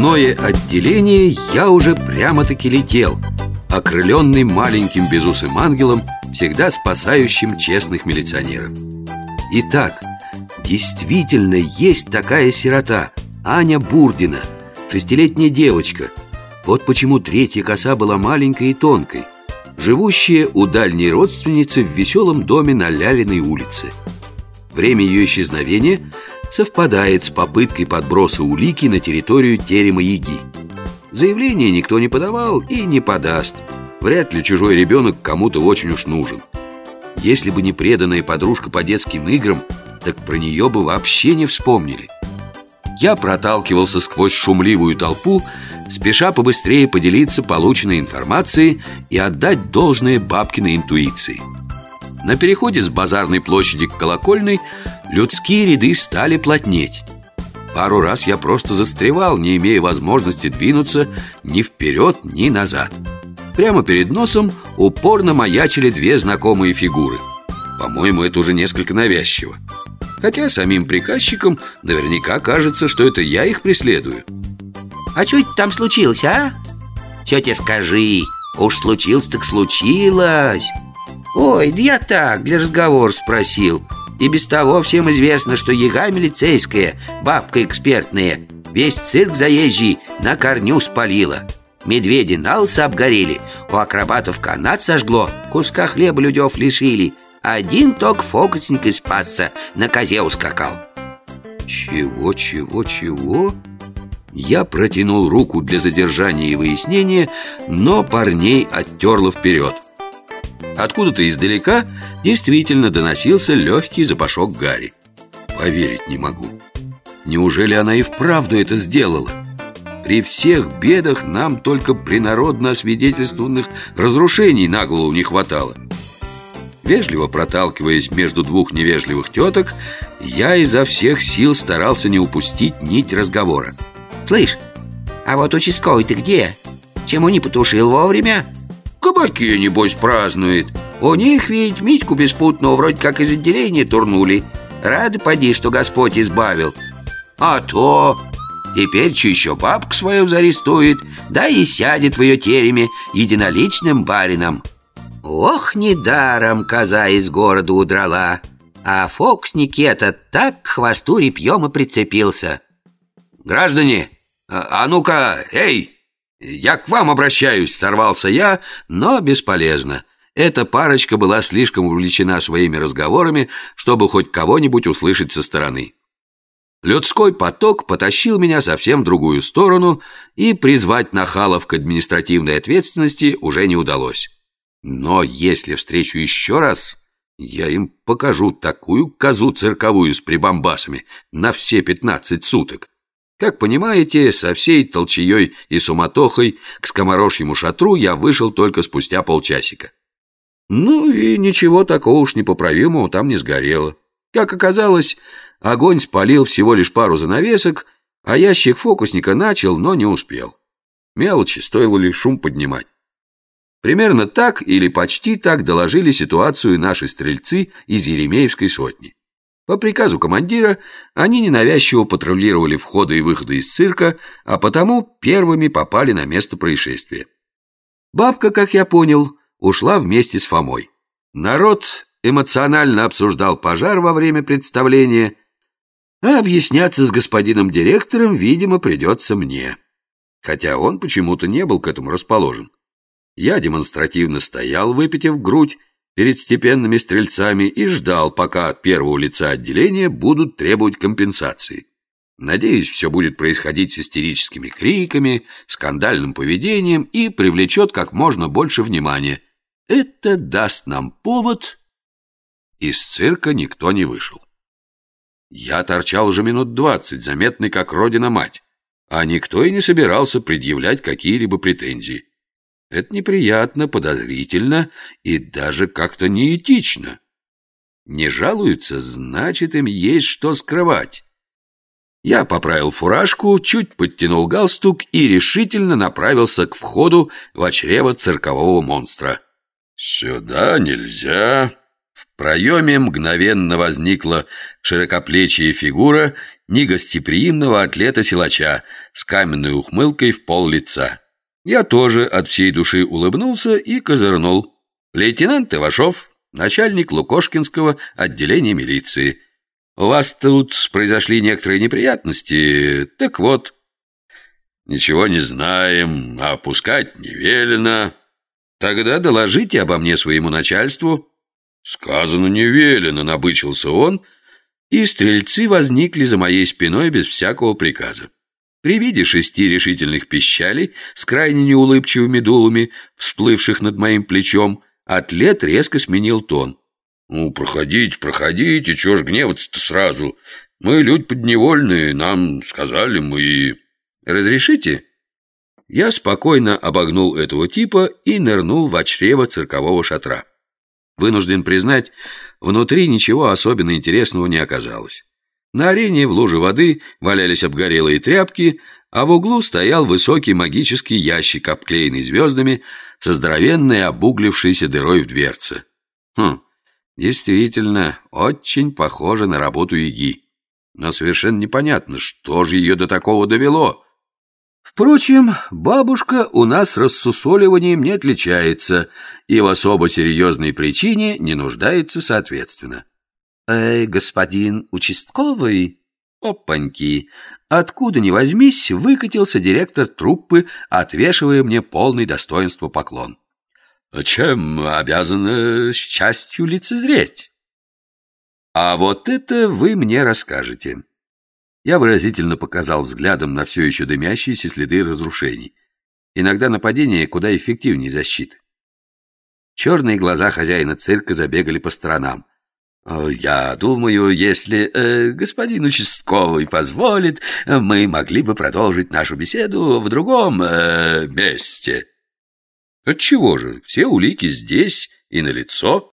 родное отделение я уже прямо-таки летел Окрыленный маленьким безусым ангелом Всегда спасающим честных милиционеров. Итак, действительно есть такая сирота Аня Бурдина Шестилетняя девочка. Вот почему третья коса была маленькой и тонкой Живущая у дальней родственницы в веселом доме на Лялиной улице. Время ее исчезновения совпадает с попыткой подброса улики на территорию терема Яги. Заявление никто не подавал и не подаст. Вряд ли чужой ребенок кому-то очень уж нужен. Если бы не преданная подружка по детским играм, так про нее бы вообще не вспомнили. Я проталкивался сквозь шумливую толпу, спеша побыстрее поделиться полученной информацией и отдать должное бабкиной интуиции. На переходе с базарной площади к колокольной людские ряды стали плотнеть. Пару раз я просто застревал, не имея возможности двинуться ни вперед, ни назад. Прямо перед носом упорно маячили две знакомые фигуры. По-моему, это уже несколько навязчиво. Хотя самим приказчикам наверняка кажется, что это я их преследую. А что это там случилось, а? Тетя, скажи, уж случилось так случилось Ой, да я так, для разговора спросил И без того всем известно, что яга милицейская, бабка экспертная Весь цирк заезжий на корню спалила. Медведи на лысо обгорели У акробатов канат сожгло Куска хлеба людев лишили. Один ток фокусник и спасся На козе ускакал. Чего, чего, чего? Я протянул руку для задержания и выяснения Но парней оттерла вперед Откуда-то издалека действительно доносился легкий запашок Гарри Поверить не могу Неужели она и вправду это сделала? При всех бедах нам только принародно освидетельствованных разрушений на голову не хватало Вежливо проталкиваясь между двух невежливых теток Я изо всех сил старался не упустить нить разговора Слышь, а вот участковый ты где? Чему не потушил вовремя? Кабаки, небось, празднует. У них ведь Митьку беспутного вроде как из отделения турнули. Рады поди, что Господь избавил. А то... Теперь че еще бабку свою зарестует Да и сядет в ее тереме единоличным барином. Ох, недаром коза из города удрала А фокусник этот так к хвосту репьем и прицепился. Граждане, а, а ну-ка, эй! «Я к вам обращаюсь!» — сорвался я, но бесполезно. Эта парочка была слишком увлечена своими разговорами, чтобы хоть кого-нибудь услышать со стороны. Людской поток потащил меня совсем в другую сторону, и призвать нахалов к административной ответственности уже не удалось. Но если встречу еще раз, я им покажу такую козу цирковую с прибамбасами на все пятнадцать суток, как понимаете, со всей толчеей и суматохой к скоморожьему шатру я вышел только спустя полчасика. Ну и ничего такого уж непоправимого там не сгорело. Как оказалось, огонь спалил всего лишь пару занавесок, а ящик фокусника начал, но не успел. Мелочи, стоило лишь шум поднимать. Примерно так или почти так доложили ситуацию наши стрельцы из Еремеевской сотни. По приказу командира они ненавязчиво патрулировали входы и выходы из цирка, а потому первыми попали на место происшествия. Бабка, как я понял, ушла вместе с Фомой. Народ эмоционально обсуждал пожар во время представления, а объясняться с господином директором, видимо, придется мне. Хотя он почему-то не был к этому расположен. Я демонстративно стоял, выпитив грудь, перед степенными стрельцами и ждал, пока от первого лица отделения будут требовать компенсации. Надеюсь, все будет происходить с истерическими криками, скандальным поведением и привлечет как можно больше внимания. Это даст нам повод. Из цирка никто не вышел. Я торчал уже минут двадцать, заметный как родина-мать, а никто и не собирался предъявлять какие-либо претензии. Это неприятно, подозрительно и даже как-то неэтично. Не жалуются, значит, им есть что скрывать. Я поправил фуражку, чуть подтянул галстук и решительно направился к входу в чрево циркового монстра. «Сюда нельзя. В проеме мгновенно возникла широкоплечья фигура негостеприимного атлета-силача с каменной ухмылкой в пол лица. Я тоже от всей души улыбнулся и козырнул. Лейтенант Ивашов, начальник Лукошкинского отделения милиции. У вас тут произошли некоторые неприятности, так вот. Ничего не знаем, а опускать не велено. Тогда доложите обо мне своему начальству. Сказано не велено, набычился он, и стрельцы возникли за моей спиной без всякого приказа. При виде шести решительных пищалей с крайне неулыбчивыми дулами, всплывших над моим плечом, атлет резко сменил тон. «Ну, проходите, проходите, чего ж гневаться-то сразу? Мы люди подневольные, нам сказали, мы...» «Разрешите?» Я спокойно обогнул этого типа и нырнул в чрево циркового шатра. Вынужден признать, внутри ничего особенно интересного не оказалось. На арене в луже воды валялись обгорелые тряпки, а в углу стоял высокий магический ящик, обклеенный звездами, со здоровенной обуглившейся дырой в дверце. Хм, действительно, очень похоже на работу Иги. Но совершенно непонятно, что же ее до такого довело. Впрочем, бабушка у нас рассусоливанием не отличается и в особо серьезной причине не нуждается соответственно. «Э, господин участковый?» Опаньки! Откуда ни возьмись, выкатился директор труппы, отвешивая мне полный достоинства поклон. «Чем обязаны счастью лицезреть?» «А вот это вы мне расскажете». Я выразительно показал взглядом на все еще дымящиеся следы разрушений. Иногда нападение куда эффективнее защиты. Черные глаза хозяина цирка забегали по сторонам. «Я думаю, если э, господин участковый позволит, мы могли бы продолжить нашу беседу в другом э, месте». «Отчего же? Все улики здесь и на лицо.